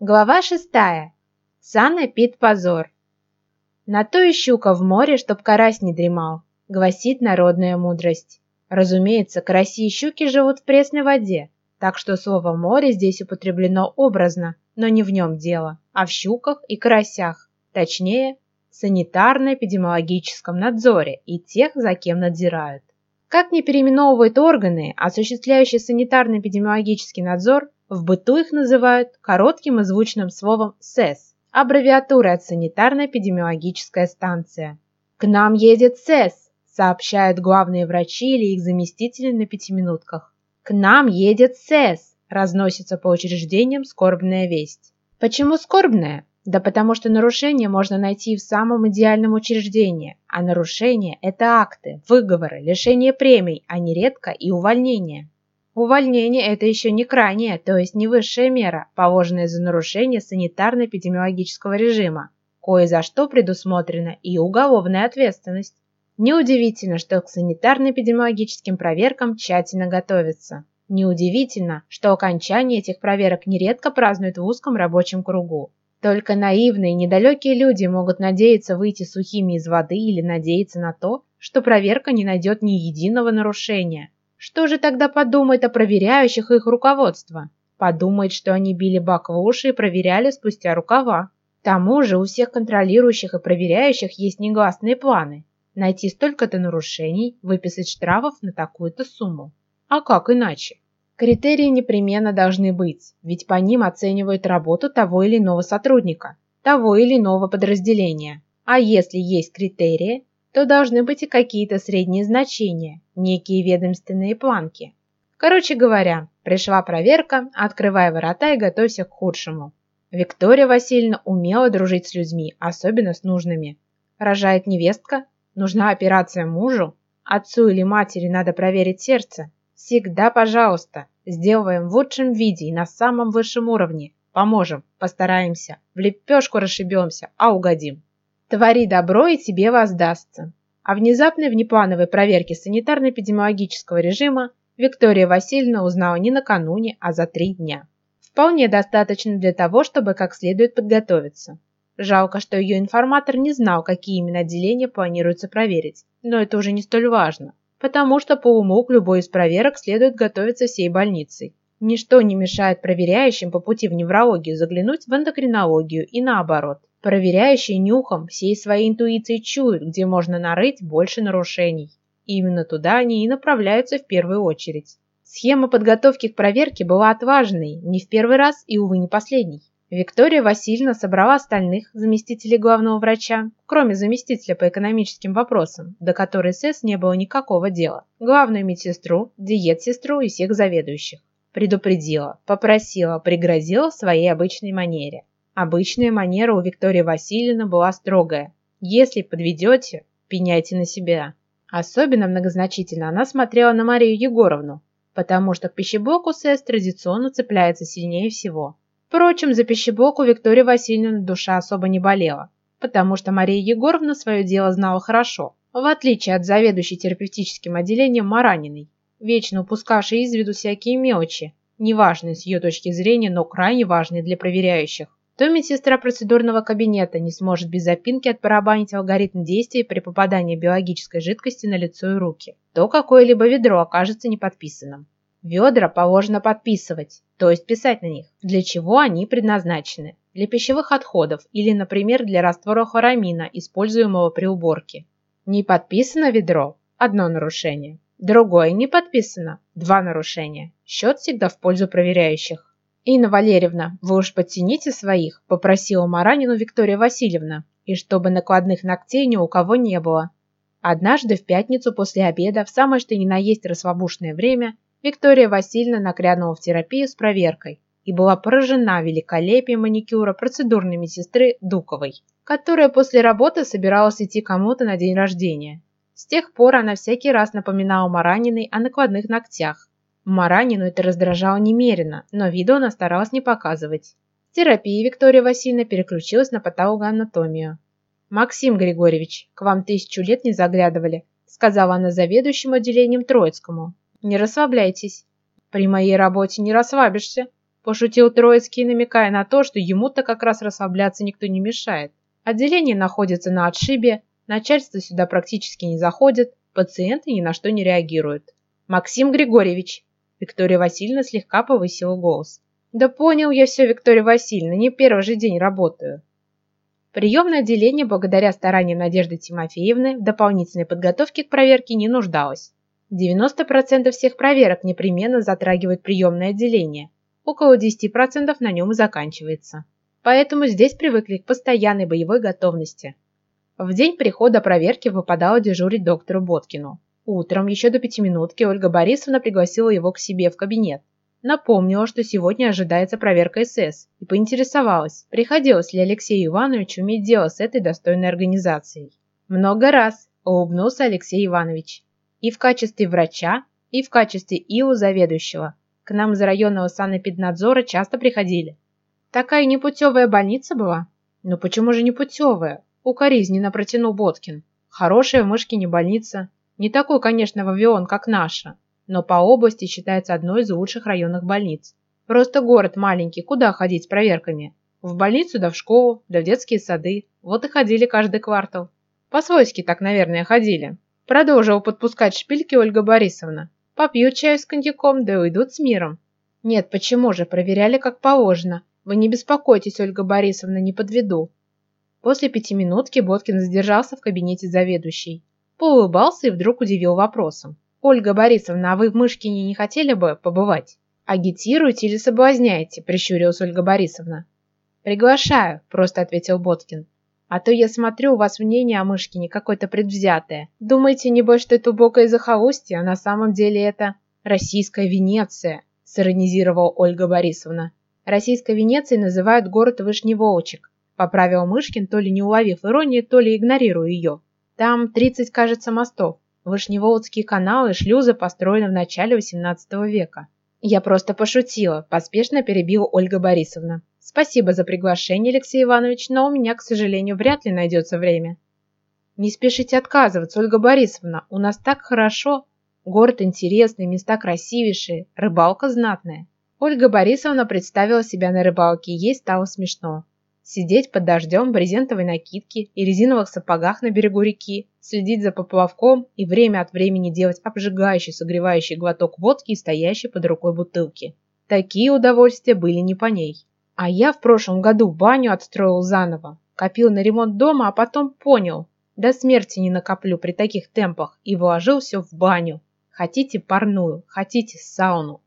Глава шестая. Санна пит позор. На то и щука в море, чтоб карась не дремал, гласит народная мудрость. Разумеется, караси и щуки живут в пресной воде, так что слово «море» здесь употреблено образно, но не в нем дело, а в щуках и карасях, точнее, санитарно-эпидемиологическом надзоре и тех, за кем надзирают. Как не переименовывают органы, осуществляющие санитарно-эпидемиологический надзор, в быту их называют коротким и звучным словом СЭС, аббревиатура от санитарно-эпидемиологическая станция. «К нам едет СЭС», сообщают главные врачи или их заместители на пятиминутках. «К нам едет СЭС», разносится по учреждениям скорбная весть. Почему скорбная? Да потому что нарушение можно найти в самом идеальном учреждении, а нарушение – это акты, выговоры, лишение премий, а нередко и увольнение. Увольнение – это еще не крайняя, то есть не высшая мера, положенная за нарушение санитарно-эпидемиологического режима, кое за что предусмотрена и уголовная ответственность. Неудивительно, что к санитарно-эпидемиологическим проверкам тщательно готовятся. Неудивительно, что окончание этих проверок нередко празднуют в узком рабочем кругу. Только наивные, недалекие люди могут надеяться выйти сухими из воды или надеяться на то, что проверка не найдет ни единого нарушения – что же тогда подумает о проверяющих их руководство? Подумает, что они били бак в уши и проверяли спустя рукава. К тому же у всех контролирующих и проверяющих есть негласные планы. Найти столько-то нарушений, выписать штрафов на такую-то сумму. А как иначе? Критерии непременно должны быть, ведь по ним оценивают работу того или иного сотрудника, того или иного подразделения. А если есть критерии, то должны быть и какие-то средние значения, некие ведомственные планки. Короче говоря, пришла проверка, открывай ворота и готовься к худшему. Виктория Васильевна умела дружить с людьми, особенно с нужными. Рожает невестка, нужна операция мужу, отцу или матери надо проверить сердце. Всегда, пожалуйста, сделаем в лучшем виде и на самом высшем уровне. Поможем, постараемся, в лепешку расшибемся, а угодим. Твори добро, и тебе воздастся. О внезапной внеплановой проверке санитарно-эпидемиологического режима Виктория Васильевна узнала не накануне, а за три дня. Вполне достаточно для того, чтобы как следует подготовиться. Жалко, что ее информатор не знал, какие именно отделения планируется проверить, но это уже не столь важно, потому что по уму к любой из проверок следует готовиться всей больницей. Ничто не мешает проверяющим по пути в неврологию заглянуть в эндокринологию и наоборот. Проверяющие нюхом всей своей интуицией чуют, где можно нарыть больше нарушений. И именно туда они и направляются в первую очередь. Схема подготовки к проверке была отважной, не в первый раз и, увы, не последний. Виктория Васильевна собрала остальных заместителей главного врача, кроме заместителя по экономическим вопросам, до которой СЭС не было никакого дела, главную медсестру, диет-сестру и всех заведующих. Предупредила, попросила, пригрозила в своей обычной манере. Обычная манера у Виктории Васильевны была строгая. Если подведете, пеняйте на себя. Особенно многозначительно она смотрела на Марию Егоровну, потому что к пищеблоку СЭС традиционно цепляется сильнее всего. Впрочем, за пищеблок у Виктории Васильевны душа особо не болела, потому что Мария Егоровна свое дело знала хорошо, в отличие от заведующей терапевтическим отделением Мараниной, вечно упускавшей из виду всякие мелочи, неважные с ее точки зрения, но крайне важные для проверяющих то медсестра процедурного кабинета не сможет без запинки отбарабанить алгоритм действий при попадании биологической жидкости на лицо и руки, то какое-либо ведро окажется неподписанным. Ведра положено подписывать, то есть писать на них, для чего они предназначены. Для пищевых отходов или, например, для раствора хлорамина, используемого при уборке. Не подписано ведро – одно нарушение. Другое не подписано – два нарушения. Счет всегда в пользу проверяющих. «Инна Валерьевна, вы уж подтяните своих», – попросила Маранину Виктория Васильевна, и чтобы накладных ногтей ни у кого не было. Однажды в пятницу после обеда, в самое что ни на есть расслабушное время, Виктория Васильевна накрянула в терапию с проверкой и была поражена великолепием маникюра процедурной медсестры Дуковой, которая после работы собиралась идти кому-то на день рождения. С тех пор она всякий раз напоминала Мараниной о накладных ногтях, Маранину это раздражало немерено, но виду она старалась не показывать. В терапии Виктория Васильевна переключилась на патологоанатомию. «Максим Григорьевич, к вам тысячу лет не заглядывали», сказала она заведующему отделением Троицкому. «Не расслабляйтесь. При моей работе не расслабишься», Пошутил Троицкий, намекая на то, что ему-то как раз расслабляться никто не мешает. Отделение находится на отшибе, начальство сюда практически не заходит, пациенты ни на что не реагируют. «Максим Григорьевич!» Виктория Васильевна слегка повысила голос. «Да понял я все, Виктория Васильевна, не первый же день работаю». Приемное отделение, благодаря стараниям Надежды Тимофеевны, в дополнительной подготовке к проверке не нуждалось. 90% всех проверок непременно затрагивают приемное отделение, около 10% на нем и заканчивается. Поэтому здесь привыкли к постоянной боевой готовности. В день прихода проверки выпадало дежурить доктору Боткину. Утром, еще до пятиминутки, Ольга Борисовна пригласила его к себе в кабинет. Напомнила, что сегодня ожидается проверка СС, и поинтересовалась, приходилось ли Алексею Ивановичу иметь дело с этой достойной организацией. «Много раз», – улыбнулся Алексей Иванович. «И в качестве врача, и в качестве ИУ заведующего. К нам из районного санэпиднадзора часто приходили. Такая непутевая больница была?» «Ну почему же непутевая?» – укоризненно протянул Боткин. «Хорошая в Мышкине больница, не такой, конечно, Вавион, как наша, но по области считается одной из лучших районных больниц. Просто город маленький, куда ходить с проверками? В больницу да в школу, да в детские сады. Вот и ходили каждый квартал. По-свойски так, наверное, ходили. Продолжила подпускать шпильки Ольга Борисовна. Попьют чаю с коньяком, да уйдут с миром. Нет, почему же, проверяли как положено. Вы не беспокойтесь, Ольга Борисовна, не подведу. После пятиминутки Боткин задержался в кабинете заведующей. Поулыбался и вдруг удивил вопросом. «Ольга Борисовна, а вы в Мышкине не хотели бы побывать? Агитируете или соблазняете?» – прищурилась Ольга Борисовна. «Приглашаю», – просто ответил Боткин. «А то я смотрю, у вас мнение о Мышкине какое-то предвзятое. Думаете, небось, что это убогое захолустье, а на самом деле это российская Венеция», – сиронизировала Ольга Борисовна. «Российской Венецией называют город Вышневолочек», – поправил Мышкин, то ли не уловив иронии, то ли игнорируя ее. Там 30, кажется, мостов. Вышневолодские каналы и шлюзы построены в начале XVIII века. Я просто пошутила, поспешно перебила Ольга Борисовна. Спасибо за приглашение, Алексей Иванович, но у меня, к сожалению, вряд ли найдется время. Не спешите отказываться, Ольга Борисовна, у нас так хорошо. Город интересный, места красивейшие, рыбалка знатная. Ольга Борисовна представила себя на рыбалке, ей стало смешно. Сидеть под дождем в брезентовой накидке и резиновых сапогах на берегу реки, следить за поплавком и время от времени делать обжигающий согревающий глоток водки и стоящей под рукой бутылки. Такие удовольствия были не по ней. А я в прошлом году баню отстроил заново, копил на ремонт дома, а потом понял, до смерти не накоплю при таких темпах и вложил все в баню. Хотите парную, хотите сауну.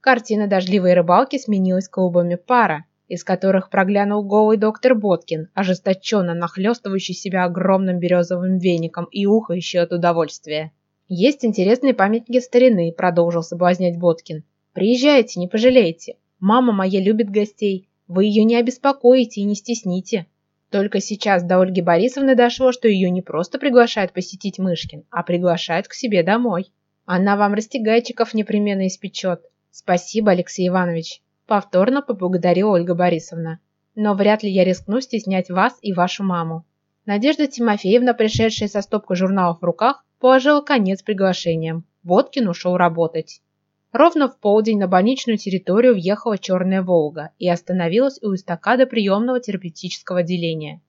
Картина дождливой рыбалки сменилась клубами пара, из которых проглянул голый доктор Боткин, ожесточенно нахлестывающий себя огромным березовым веником и ухающий от удовольствия. «Есть интересные памятники старины», – продолжил соблазнять Боткин. «Приезжайте, не пожалеете. Мама моя любит гостей. Вы ее не обеспокоите и не стесните». Только сейчас до Ольги Борисовны дошло, что ее не просто приглашают посетить Мышкин, а приглашают к себе домой. Она вам растягайчиков непременно испечет. Спасибо, Алексей Иванович. Повторно поблагодарила Ольга Борисовна. Но вряд ли я рискну стеснять вас и вашу маму. Надежда Тимофеевна, пришедшая со стопкой журналов в руках, положила конец приглашениям. Водкин ушел работать. Ровно в полдень на больничную территорию въехала черная «Волга» и остановилась у эстакады приемного терапевтического отделения.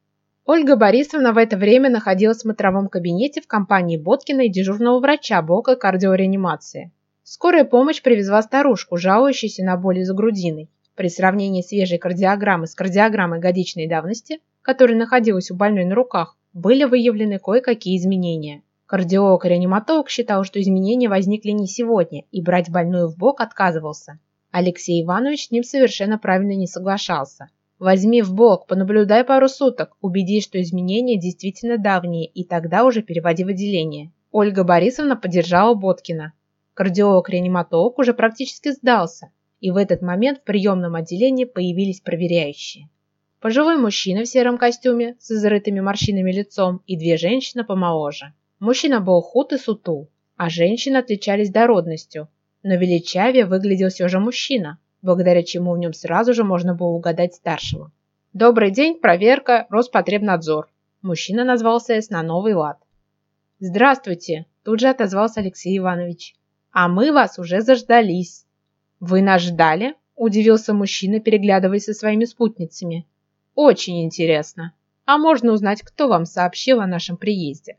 Ольга Борисовна в это время находилась в смотровом кабинете в компании Боткина и дежурного врача блока кардиореанимации. Скорая помощь привезла старушку, жалующуюся на боли за грудиной. При сравнении свежей кардиограммы с кардиограммой годичной давности, которая находилась у больной на руках, были выявлены кое-какие изменения. Кардиолог-реаниматолог считал, что изменения возникли не сегодня, и брать больную в бок отказывался. Алексей Иванович с ним совершенно правильно не соглашался. Возьми в бок, понаблюдай пару суток, убедись, что изменения действительно давние, и тогда уже переводи в отделение. Ольга Борисовна поддержала Боткина. Кардиолог-реаниматолог уже практически сдался, и в этот момент в приемном отделении появились проверяющие. Пожилой мужчина в сером костюме с изрытыми морщинами лицом и две женщины помоложе. Мужчина был худ и сутул, а женщины отличались дородностью, но величавее выглядел все же мужчина, благодаря чему в нем сразу же можно было угадать старшего. «Добрый день, проверка, Роспотребнадзор». Мужчина назвался на новый лад. «Здравствуйте», тут же отозвался Алексей Иванович. А мы вас уже заждались. Вы нас ждали? Удивился мужчина, переглядываясь со своими спутницами. Очень интересно. А можно узнать, кто вам сообщил о нашем приезде?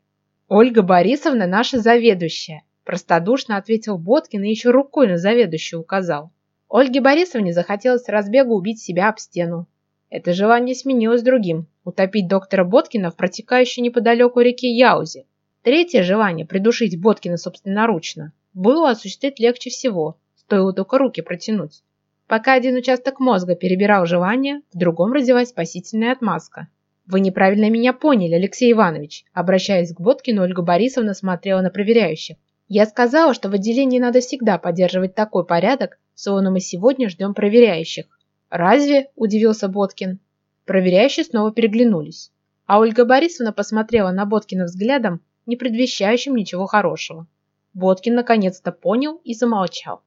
Ольга Борисовна наша заведующая, простодушно ответил Боткин и еще рукой на заведующую указал. Ольге Борисовне захотелось разбегу убить себя об стену. Это желание сменилось другим – утопить доктора Боткина в протекающей неподалеку реке Яузе. Третье желание – придушить Боткина собственноручно – было осуществить легче всего, стоило только руки протянуть. Пока один участок мозга перебирал желание, в другом родилась спасительная отмазка. «Вы неправильно меня поняли, Алексей Иванович», обращаясь к Боткину, Ольга Борисовна смотрела на проверяющих. «Я сказала, что в отделении надо всегда поддерживать такой порядок, словно мы сегодня ждем проверяющих. «Разве?» – удивился Боткин. Проверяющие снова переглянулись. А Ольга Борисовна посмотрела на Боткина взглядом, не предвещающим ничего хорошего. Боткин наконец-то понял и замолчал.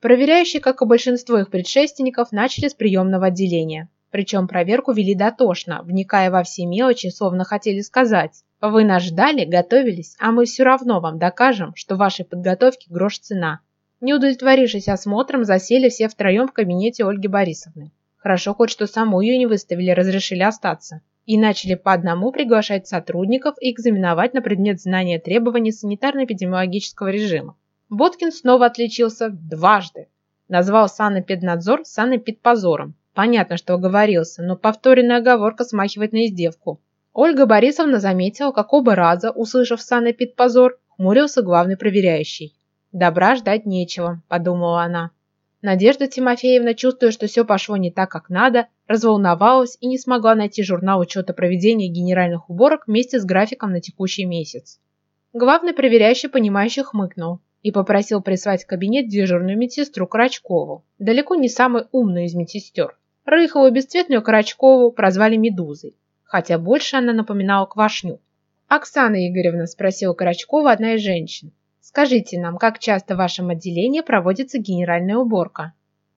Проверяющие, как и большинство их предшественников, начали с приемного отделения. Причем проверку вели дотошно, вникая во все мелочи, словно хотели сказать «Вы нас ждали, готовились, а мы все равно вам докажем, что вашей подготовке грош цена. Не удовлетворившись осмотром, засели все втроем в кабинете Ольги Борисовны. Хорошо хоть, что саму ее не выставили, разрешили остаться. И начали по одному приглашать сотрудников и экзаменовать на предмет знания требований санитарно-эпидемиологического режима. Боткин снова отличился дважды. Назвал санэпиднадзор санэпидпозором. Понятно, что оговорился, но повторенная оговорка смахивает на издевку. Ольга Борисовна заметила, как оба раза, услышав санэпидпозор, хмурился главный проверяющий. Добра ждать нечего, подумала она. Надежда Тимофеевна, чувствуя, что все пошло не так, как надо, разволновалась и не смогла найти журнал учета проведения генеральных уборок вместе с графиком на текущий месяц. Главный проверяющий, понимающий, хмыкнул и попросил прислать в кабинет дежурную медсестру Крачкову, далеко не самую умную из медсестер. Рыхлую бесцветную Крачкову прозвали Медузой, хотя больше она напоминала Квашню. «Оксана Игоревна», – спросила Крачкова одна из женщин, Скажите нам, как часто в вашем отделении проводится генеральная уборка?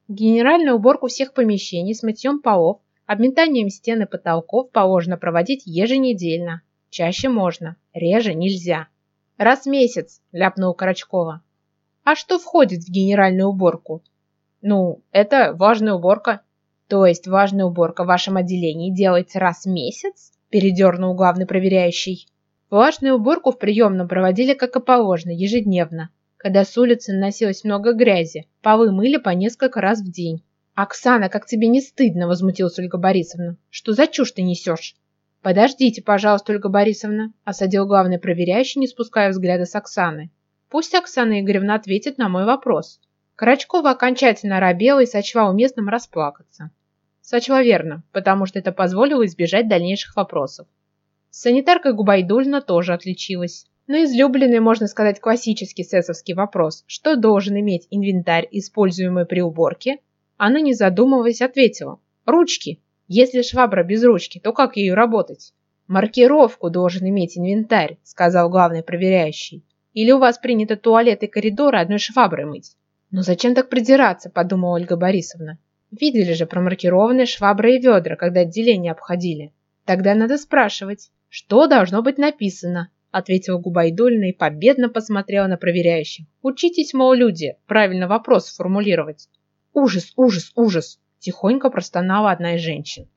Генеральную уборку всех помещений с мытьем полов, обметанием стен и потолков положено проводить еженедельно. Чаще можно, реже нельзя. Раз в месяц, ляпнул Карачкова. А что входит в генеральную уборку? Ну, это важная уборка. То есть важная уборка в вашем отделении делается раз в месяц? Передернул главный проверяющий. Влажную уборку в приемном проводили как и положено, ежедневно. Когда с улицы наносилось много грязи, полы мыли по несколько раз в день. «Оксана, как тебе не стыдно?» – возмутилась Ольга Борисовна. «Что за чушь ты несешь?» «Подождите, пожалуйста, Ольга Борисовна», – осадил главный проверяющий, не спуская взгляда с Оксаны. «Пусть Оксана Игоревна ответит на мой вопрос». Карачкова окончательно робела и сочла уместным расплакаться. Сочла верно, потому что это позволило избежать дальнейших вопросов. Санитарка Губайдульна тоже отличилась. Но излюбленный, можно сказать, классический сессовский вопрос, что должен иметь инвентарь, используемый при уборке, она, не задумываясь, ответила. Ручки. Если швабра без ручки, то как ею работать? Маркировку должен иметь инвентарь, сказал главный проверяющий. Или у вас принято туалет и коридоры одной шваброй мыть? Но зачем так придираться, подумала Ольга Борисовна. Видели же промаркированные швабры и ведра, когда отделение обходили. Тогда надо спрашивать, «Что должно быть написано?» – ответила Губайдульна и победно посмотрела на проверяющих. «Учитесь, мол, люди, правильно вопрос формулировать». «Ужас, ужас, ужас!» – тихонько простонала одна из женщин.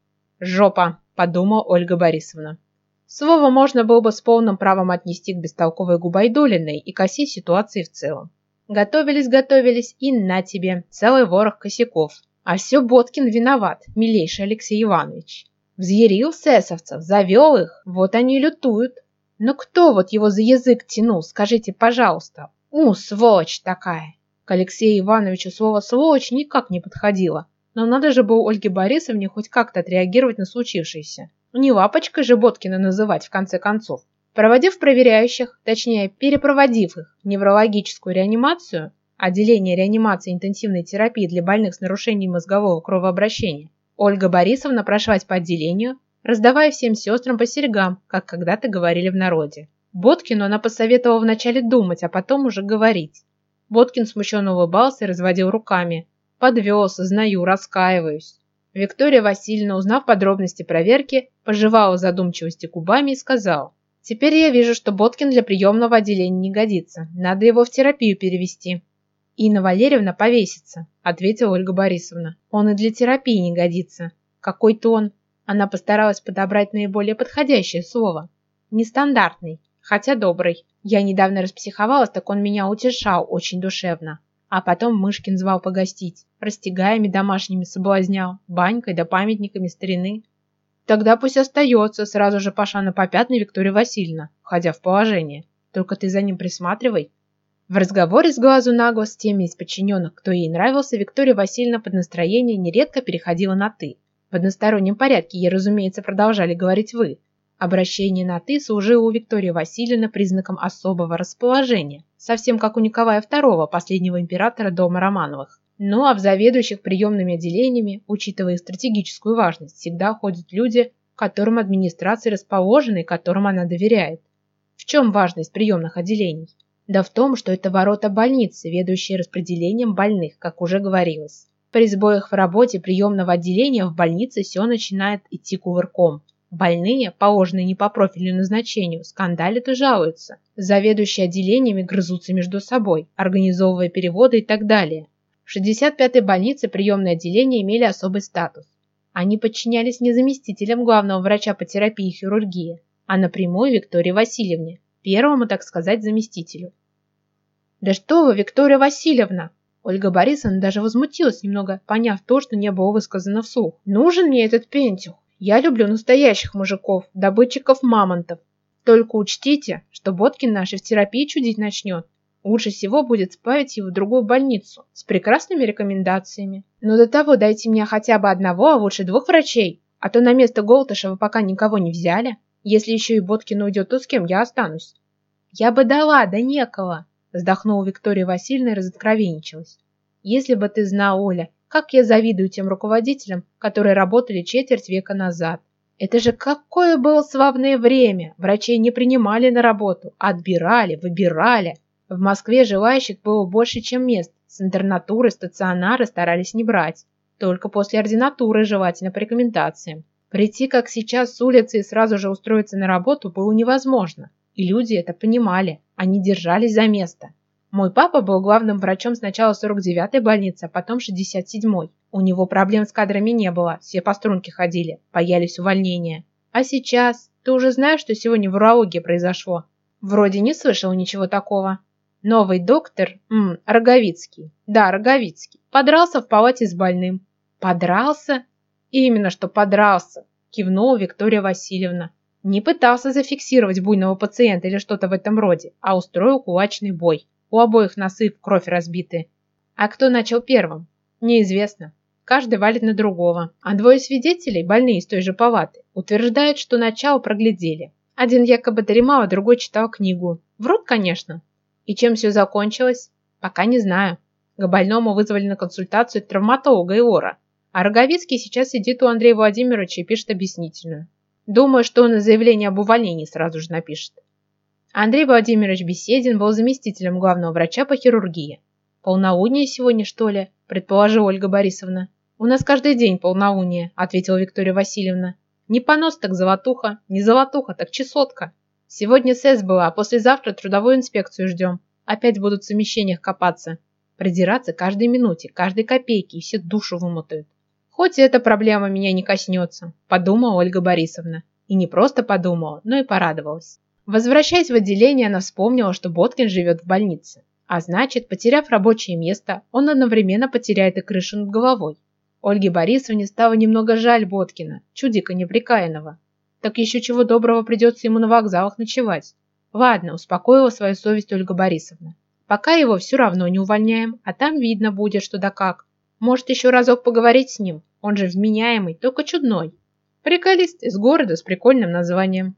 «Жопа!» – подумала Ольга Борисовна. Слово можно было бы с полным правом отнести к бестолковой Губайдулиной и косе ситуации в целом. Готовились, готовились, и на тебе, целый ворох косяков. А все Боткин виноват, милейший Алексей Иванович. Взъярил сесовцев, завел их, вот они лютуют. Но кто вот его за язык тянул, скажите, пожалуйста? У, сволочь такая! К Алексею Ивановичу слово «сволочь» никак не подходило, но надо же было Ольге Борисовне хоть как-то отреагировать на случившееся. Не лапочкой же Боткина называть, в конце концов. Проводив проверяющих, точнее, перепроводив их в неврологическую реанимацию, отделение реанимации интенсивной терапии для больных с нарушением мозгового кровообращения, Ольга Борисовна прошлась по отделению, раздавая всем сестрам по серьгам, как когда-то говорили в народе. Боткину она посоветовала вначале думать, а потом уже говорить. Боткин смущенно улыбался и разводил руками. «Подвел, сознаю, раскаиваюсь». Виктория Васильевна, узнав подробности проверки, пожевала задумчивости губами и сказала. «Теперь я вижу, что Боткин для приемного отделения не годится. Надо его в терапию перевести». Инна Валерьевна повесится, ответила Ольга Борисовна. Он и для терапии не годится. Какой-то он... Она постаралась подобрать наиболее подходящее слово. Нестандартный, хотя добрый. Я недавно распсиховалась, так он меня утешал очень душевно. А потом Мышкин звал погостить. Растягаями домашними соблазнял, банькой да памятниками старины. Тогда пусть остается, сразу же пошла на попятный Виктория Васильевна, входя в положение. Только ты за ним присматривай. В разговоре с глазу на глаз с теми из подчиненных, кто ей нравился, Виктория Васильевна под настроение нередко переходила на «ты». В одностороннем порядке ей, разумеется, продолжали говорить «вы». Обращение на «ты» служило у Виктории Васильевны признаком особого расположения, совсем как у Николая II, последнего императора дома Романовых. Ну а в заведующих приемными отделениями, учитывая их стратегическую важность, всегда ходят люди, которым администрация расположена и которым она доверяет. В чем важность приемных отделений? Да в том, что это ворота больницы, ведущие распределением больных, как уже говорилось. При сбоях в работе приемного отделения в больнице все начинает идти кувырком. Больные, положенные не по профильному назначению, скандалят и жалуются. Заведующие отделениями грызутся между собой, организовывая переводы и так далее. В 65-й больнице приемные отделения имели особый статус. Они подчинялись не заместителям главного врача по терапии и хирургии, а напрямую Виктории Васильевне, первому, так сказать, заместителю. «Да что вы, Виктория Васильевна!» Ольга Борисовна даже возмутилась немного, поняв то, что не было высказано вслух. «Нужен мне этот пентюх? Я люблю настоящих мужиков, добытчиков мамонтов. Только учтите, что Боткин наши в терапии чудить начнет. Лучше всего будет справить его в другую больницу с прекрасными рекомендациями. Но до того дайте мне хотя бы одного, а лучше двух врачей, а то на место Голтышева пока никого не взяли. Если еще и Боткин уйдет, то с кем я останусь? Я бы дала, да некого, вздохнула Виктория Васильевна и разоткровенничалась. Если бы ты знала, Оля, как я завидую тем руководителям, которые работали четверть века назад. Это же какое было славное время! Врачей не принимали на работу, отбирали, выбирали. В Москве желающих было больше, чем мест. С интернатуры, стационары старались не брать. Только после ординатуры, желательно по рекомендациям. Прийти, как сейчас, с улицы и сразу же устроиться на работу было невозможно. И люди это понимали. Они держались за место. Мой папа был главным врачом сначала 49-й больницы, а потом 67-й. У него проблем с кадрами не было, все по струнке ходили, боялись увольнения. А сейчас? Ты уже знаешь, что сегодня в урологии произошло? Вроде не слышал ничего такого. Новый доктор, м, Роговицкий, да, Роговицкий, подрался в палате с больным. Подрался? Именно что подрался, кивнула Виктория Васильевна. Не пытался зафиксировать буйного пациента или что-то в этом роде, а устроил кулачный бой. У обоих носы в кровь разбиты. А кто начал первым? Неизвестно. Каждый валит на другого. А двое свидетелей, больные из той же палаты, утверждают, что начало проглядели. Один якобы дремал, а другой читал книгу. Врут, конечно. И чем все закончилось? Пока не знаю. К больному вызвали на консультацию травматолога Иора. А Роговицкий сейчас сидит у Андрея Владимировича и пишет объяснительную. Думаю, что он заявление об увольнении сразу же напишет. Андрей Владимирович Беседин был заместителем главного врача по хирургии. «Полнолуние сегодня, что ли?» – предположила Ольга Борисовна. «У нас каждый день полнолуние», – ответила Виктория Васильевна. «Не понос, так золотуха, не золотуха, так чесотка. Сегодня СЭС была, а послезавтра трудовую инспекцию ждем. Опять будут в совмещениях копаться. Придираться каждой минуте, каждой копейке и все душу вымотают. Хоть эта проблема меня не коснется, подумала Ольга Борисовна. И не просто подумала, но и порадовалась. Возвращаясь в отделение, она вспомнила, что Боткин живет в больнице. А значит, потеряв рабочее место, он одновременно потеряет и крышу над головой. Ольге Борисовне стало немного жаль Боткина, чудика неприкаянного. Так еще чего доброго придется ему на вокзалах ночевать. Ладно, успокоила свою совесть Ольга Борисовна. Пока его все равно не увольняем, а там видно будет, что да как. Может, еще разок поговорить с ним? Он же вменяемый, только чудной. Приколист из города с прикольным названием.